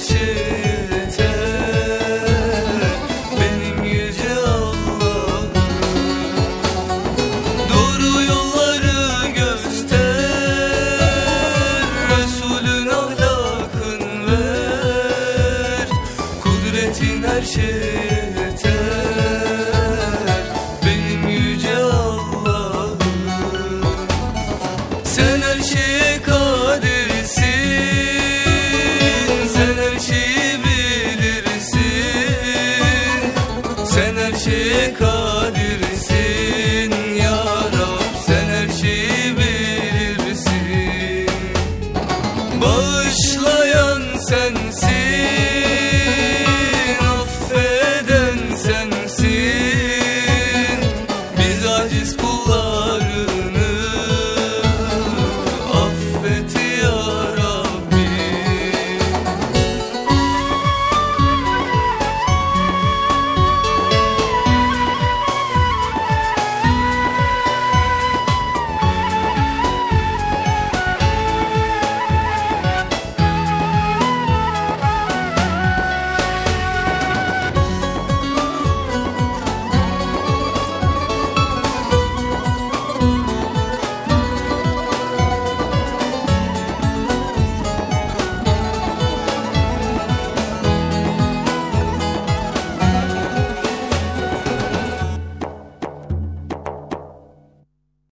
Sen her şeye kadir şey kadirsin sen her şeyi bilirsin. Bağışlayan sensin affeden sensin. Biz aciz kullar.